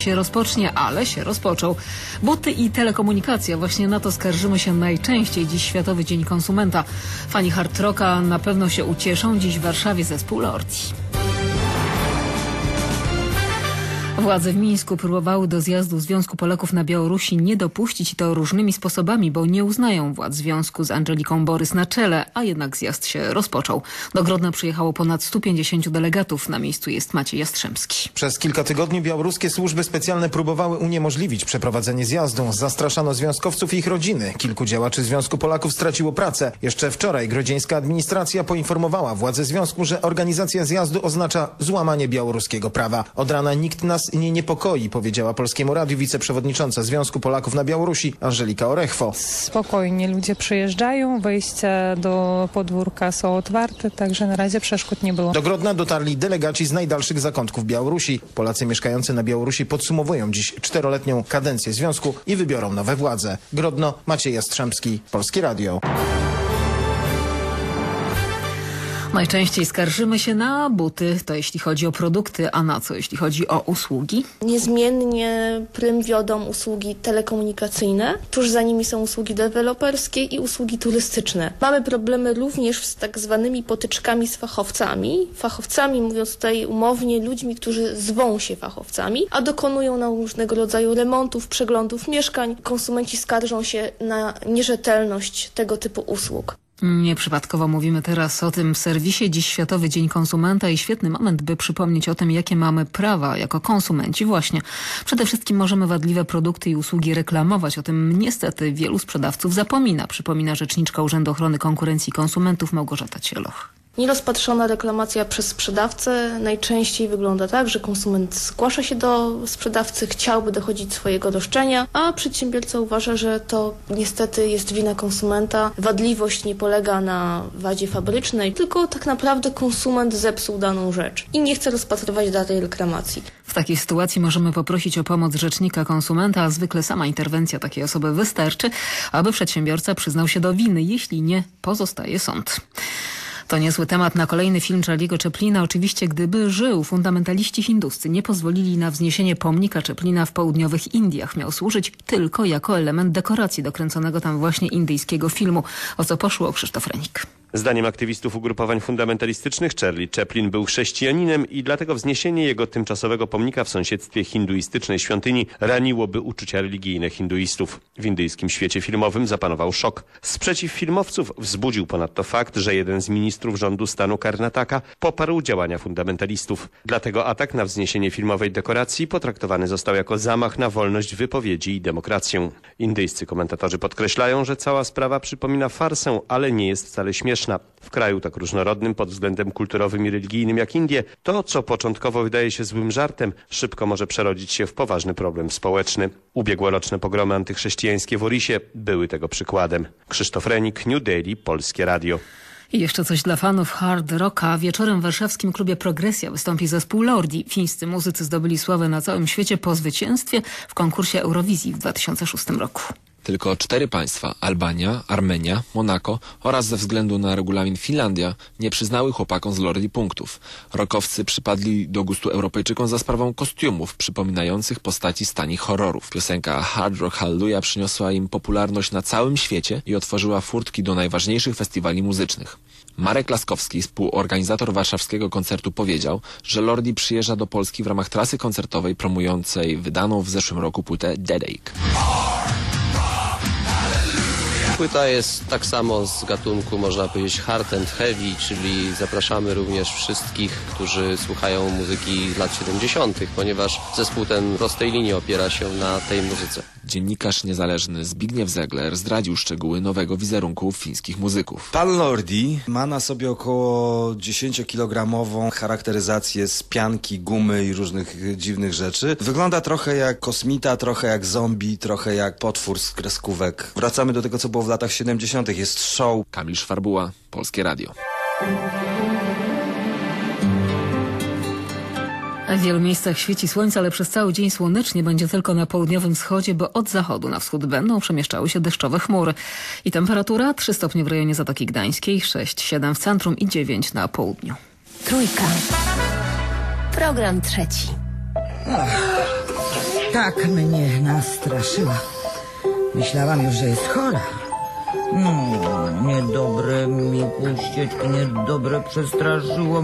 się rozpocznie, ale się rozpoczął. Buty i telekomunikacja, właśnie na to skarżymy się najczęściej dziś Światowy Dzień Konsumenta. Fani hard rocka na pewno się ucieszą dziś w Warszawie zespół Lordi. Władze w Mińsku próbowały do zjazdu Związku Polaków na Białorusi nie dopuścić i to różnymi sposobami, bo nie uznają władz związku z Angeliką Borys na czele, a jednak zjazd się rozpoczął. Do Grodna przyjechało ponad 150 delegatów. Na miejscu jest Maciej Jastrzębski. Przez kilka tygodni białoruskie służby specjalne próbowały uniemożliwić przeprowadzenie zjazdu. Zastraszano związkowców i ich rodziny. Kilku działaczy Związku Polaków straciło pracę. Jeszcze wczoraj grodzieńska administracja poinformowała władze związku, że organizacja zjazdu oznacza złamanie białoruskiego prawa. Od rana nikt nas nie niepokoi, powiedziała Polskiemu Radiu wiceprzewodnicząca Związku Polaków na Białorusi Angelika Orechwo. Spokojnie ludzie przyjeżdżają, wejścia do podwórka są otwarte, także na razie przeszkód nie było. Do Grodna dotarli delegaci z najdalszych zakątków Białorusi. Polacy mieszkający na Białorusi podsumowują dziś czteroletnią kadencję związku i wybiorą nowe władze. Grodno, Maciej Jastrzębski, Polskie Radio. Najczęściej skarżymy się na buty, to jeśli chodzi o produkty, a na co jeśli chodzi o usługi? Niezmiennie prym wiodą usługi telekomunikacyjne, tuż za nimi są usługi deweloperskie i usługi turystyczne. Mamy problemy również z tak zwanymi potyczkami z fachowcami. Fachowcami, mówiąc tutaj umownie, ludźmi, którzy zwą się fachowcami, a dokonują na różnego rodzaju remontów, przeglądów mieszkań. Konsumenci skarżą się na nierzetelność tego typu usług. Nieprzypadkowo mówimy teraz o tym serwisie. Dziś Światowy Dzień Konsumenta i świetny moment, by przypomnieć o tym, jakie mamy prawa jako konsumenci. Właśnie. Przede wszystkim możemy wadliwe produkty i usługi reklamować. O tym niestety wielu sprzedawców zapomina, przypomina rzeczniczka Urzędu Ochrony Konkurencji i Konsumentów Małgorzata Cieloch. Nierozpatrzona reklamacja przez sprzedawcę najczęściej wygląda tak, że konsument zgłasza się do sprzedawcy, chciałby dochodzić swojego roszczenia, a przedsiębiorca uważa, że to niestety jest wina konsumenta. Wadliwość nie polega na wadzie fabrycznej, tylko tak naprawdę konsument zepsuł daną rzecz i nie chce rozpatrywać dalej reklamacji. W takiej sytuacji możemy poprosić o pomoc rzecznika konsumenta, a zwykle sama interwencja takiej osoby wystarczy, aby przedsiębiorca przyznał się do winy. Jeśli nie, pozostaje sąd. To niezły temat na kolejny film Charlie'ego Chaplina. Oczywiście, gdyby żył, fundamentaliści hinduscy nie pozwolili na wzniesienie pomnika Chaplina w południowych Indiach. Miał służyć tylko jako element dekoracji dokręconego tam właśnie indyjskiego filmu. O co poszło Krzysztof Renik. Zdaniem aktywistów ugrupowań fundamentalistycznych Charlie Chaplin był chrześcijaninem i dlatego wzniesienie jego tymczasowego pomnika w sąsiedztwie hinduistycznej świątyni raniłoby uczucia religijne hinduistów. W indyjskim świecie filmowym zapanował szok. Sprzeciw filmowców wzbudził ponadto fakt, że jeden z ministrów rządu stanu Karnataka poparł działania fundamentalistów. Dlatego atak na wzniesienie filmowej dekoracji potraktowany został jako zamach na wolność wypowiedzi i demokrację. Indyjscy komentatorzy podkreślają, że cała sprawa przypomina farsę, ale nie jest wcale śmieszna. W kraju tak różnorodnym pod względem kulturowym i religijnym jak Indie, to co początkowo wydaje się złym żartem, szybko może przerodzić się w poważny problem społeczny. Ubiegłoroczne pogromy antychrześcijańskie w Orisie były tego przykładem. Krzysztof Renik, New Delhi, Polskie Radio. I jeszcze coś dla fanów hard rocka. Wieczorem w warszawskim klubie Progresja wystąpi zespół Lordi. Fińscy muzycy zdobyli sławę na całym świecie po zwycięstwie w konkursie Eurowizji w 2006 roku. Tylko cztery państwa Albania, Armenia, Monako oraz ze względu na regulamin Finlandia nie przyznały chłopakom z Lordi punktów. Rokowcy przypadli do gustu Europejczykom za sprawą kostiumów przypominających postaci stani horrorów. Piosenka Hard Rock Hallelujah przyniosła im popularność na całym świecie i otworzyła furtki do najważniejszych festiwali muzycznych. Marek Laskowski, współorganizator warszawskiego koncertu powiedział, że Lordi przyjeżdża do Polski w ramach trasy koncertowej promującej wydaną w zeszłym roku płytę Deadache. Płyta jest tak samo z gatunku, można powiedzieć, hard and heavy, czyli zapraszamy również wszystkich, którzy słuchają muzyki z lat 70., ponieważ zespół ten w prostej linii opiera się na tej muzyce. Dziennikarz niezależny Zbigniew Zegler zdradził szczegóły nowego wizerunku fińskich muzyków. Pan Lordi ma na sobie około 10-kilogramową charakteryzację z pianki, gumy i różnych dziwnych rzeczy. Wygląda trochę jak kosmita, trochę jak zombie, trochę jak potwór z kreskówek. Wracamy do tego, co było w latach 70. Jest show. Kamil Szwarbuła, Polskie Radio. W wielu miejscach świeci słońce, ale przez cały dzień słonecznie będzie tylko na południowym wschodzie, bo od zachodu na wschód będą przemieszczały się deszczowe chmury. I temperatura 3 stopnie w rejonie Zatoki Gdańskiej, 6-7 w centrum i 9 na południu. Trójka. Program trzeci. tak mnie nastraszyła. Myślałam już, że jest chora. No, niedobre mi puścieczki, niedobre przestraszyło